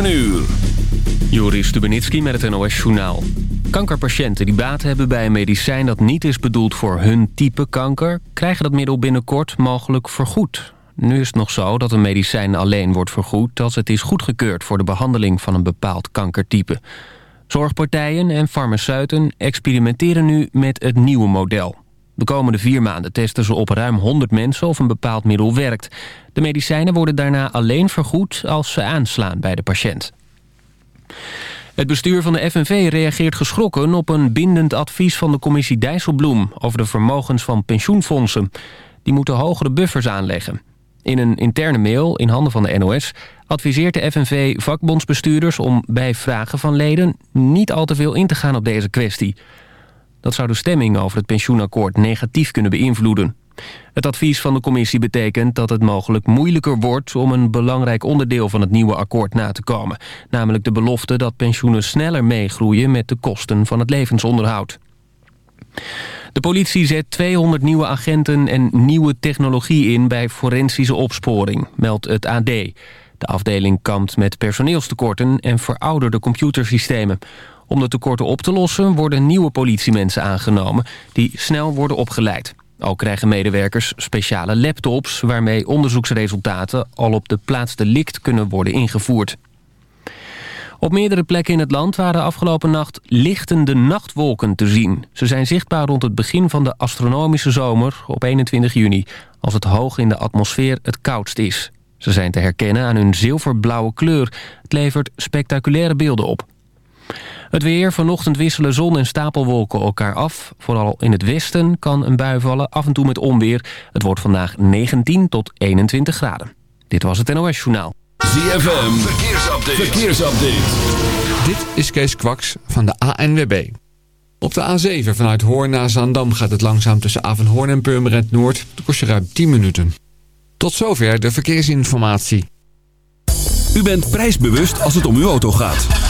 7 uur. Joris Stubenitski met het NOS-journaal. Kankerpatiënten die baat hebben bij een medicijn dat niet is bedoeld voor hun type kanker... krijgen dat middel binnenkort mogelijk vergoed. Nu is het nog zo dat een medicijn alleen wordt vergoed... als het is goedgekeurd voor de behandeling van een bepaald kankertype. Zorgpartijen en farmaceuten experimenteren nu met het nieuwe model. De komende vier maanden testen ze op ruim 100 mensen of een bepaald middel werkt. De medicijnen worden daarna alleen vergoed als ze aanslaan bij de patiënt. Het bestuur van de FNV reageert geschrokken op een bindend advies van de commissie Dijsselbloem... over de vermogens van pensioenfondsen. Die moeten hogere buffers aanleggen. In een interne mail in handen van de NOS adviseert de FNV vakbondsbestuurders... om bij vragen van leden niet al te veel in te gaan op deze kwestie. Dat zou de stemming over het pensioenakkoord negatief kunnen beïnvloeden. Het advies van de commissie betekent dat het mogelijk moeilijker wordt... om een belangrijk onderdeel van het nieuwe akkoord na te komen. Namelijk de belofte dat pensioenen sneller meegroeien... met de kosten van het levensonderhoud. De politie zet 200 nieuwe agenten en nieuwe technologie in... bij forensische opsporing, meldt het AD. De afdeling kampt met personeelstekorten en verouderde computersystemen. Om de tekorten op te lossen worden nieuwe politiemensen aangenomen... die snel worden opgeleid. Ook krijgen medewerkers speciale laptops... waarmee onderzoeksresultaten al op de plaats delict kunnen worden ingevoerd. Op meerdere plekken in het land waren afgelopen nacht lichtende nachtwolken te zien. Ze zijn zichtbaar rond het begin van de astronomische zomer op 21 juni... als het hoog in de atmosfeer het koudst is. Ze zijn te herkennen aan hun zilverblauwe kleur. Het levert spectaculaire beelden op. Het weer, vanochtend wisselen zon en stapelwolken elkaar af. Vooral in het westen kan een bui vallen, af en toe met onweer. Het wordt vandaag 19 tot 21 graden. Dit was het NOS Journaal. ZFM, verkeersupdate. verkeersupdate. Dit is Kees Kwaks van de ANWB. Op de A7 vanuit Hoorn naar Zaandam gaat het langzaam tussen Avenhoorn en Purmerend Noord. Dat kost je ruim 10 minuten. Tot zover de verkeersinformatie. U bent prijsbewust als het om uw auto gaat.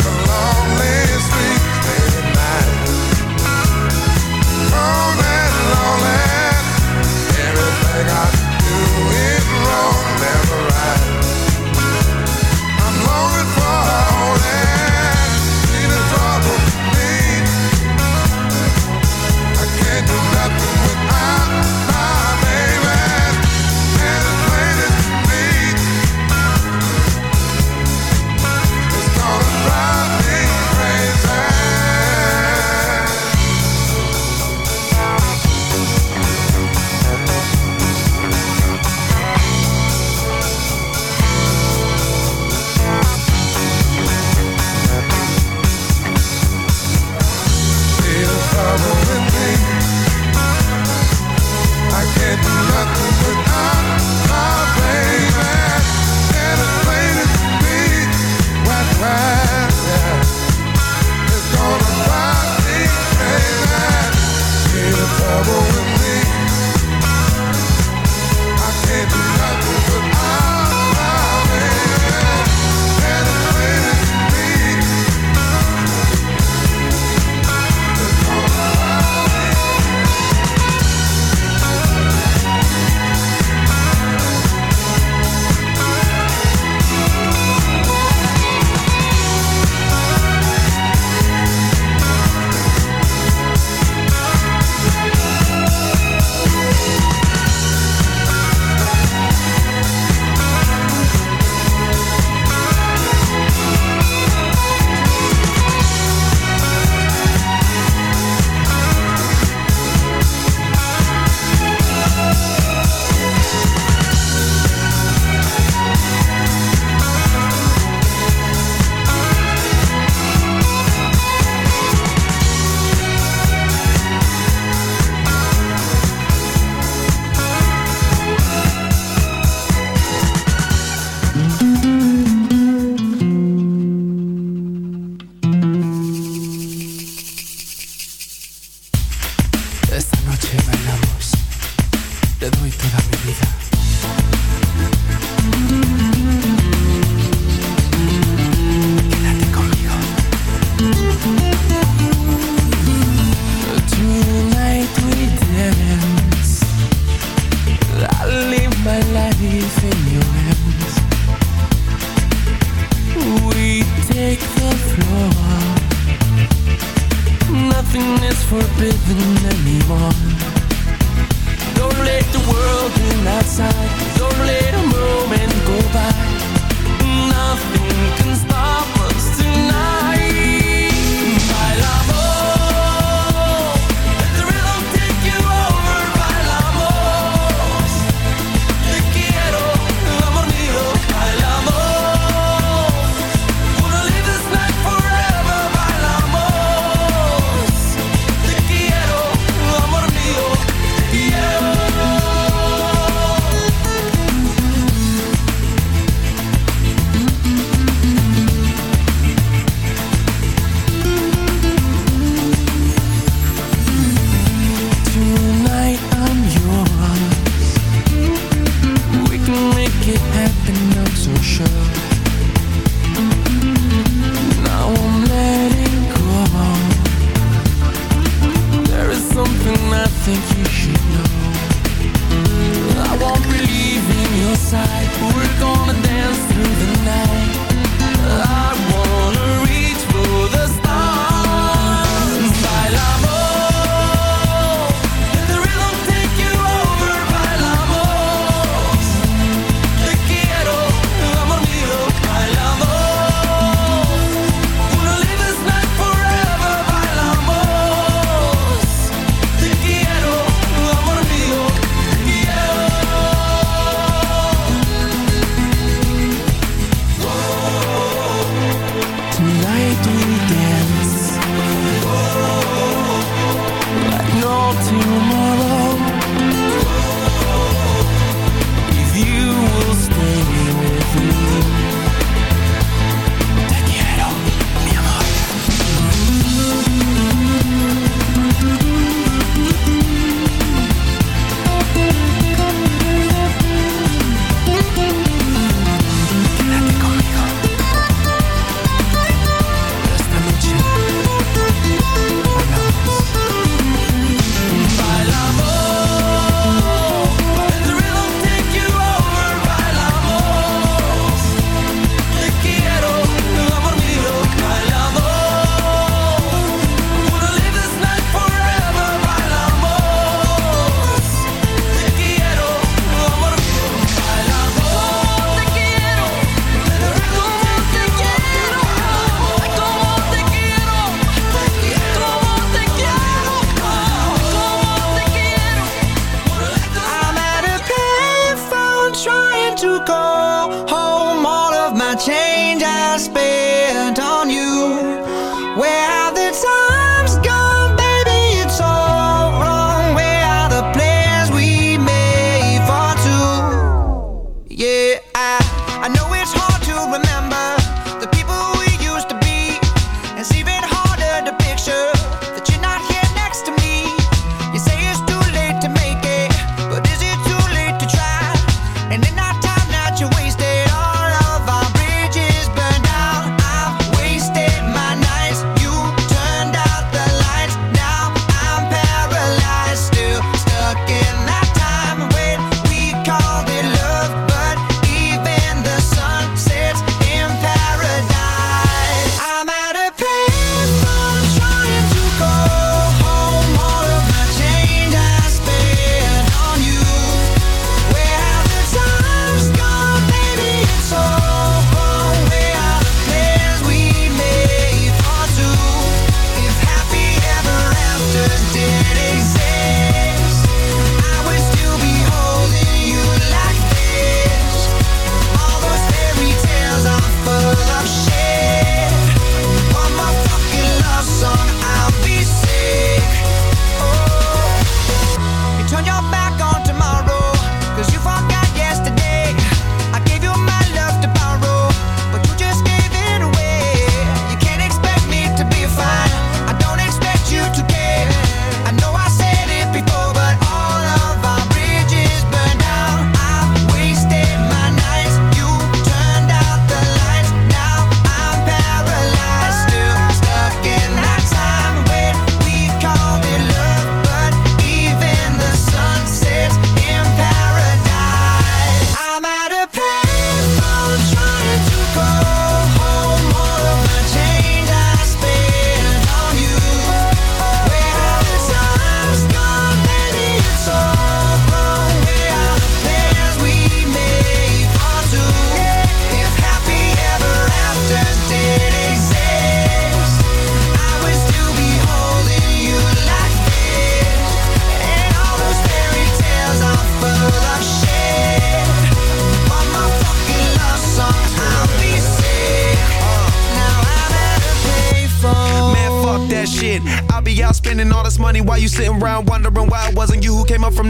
to go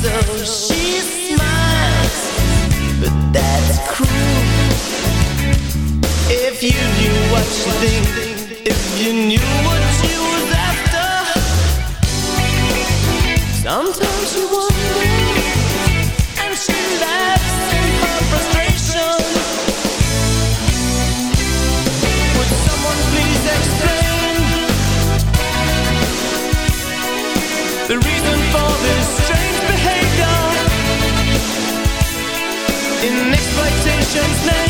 so she smiles, but that's cruel. If you knew what if you knew what was after, sometimes you days later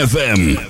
ZFM.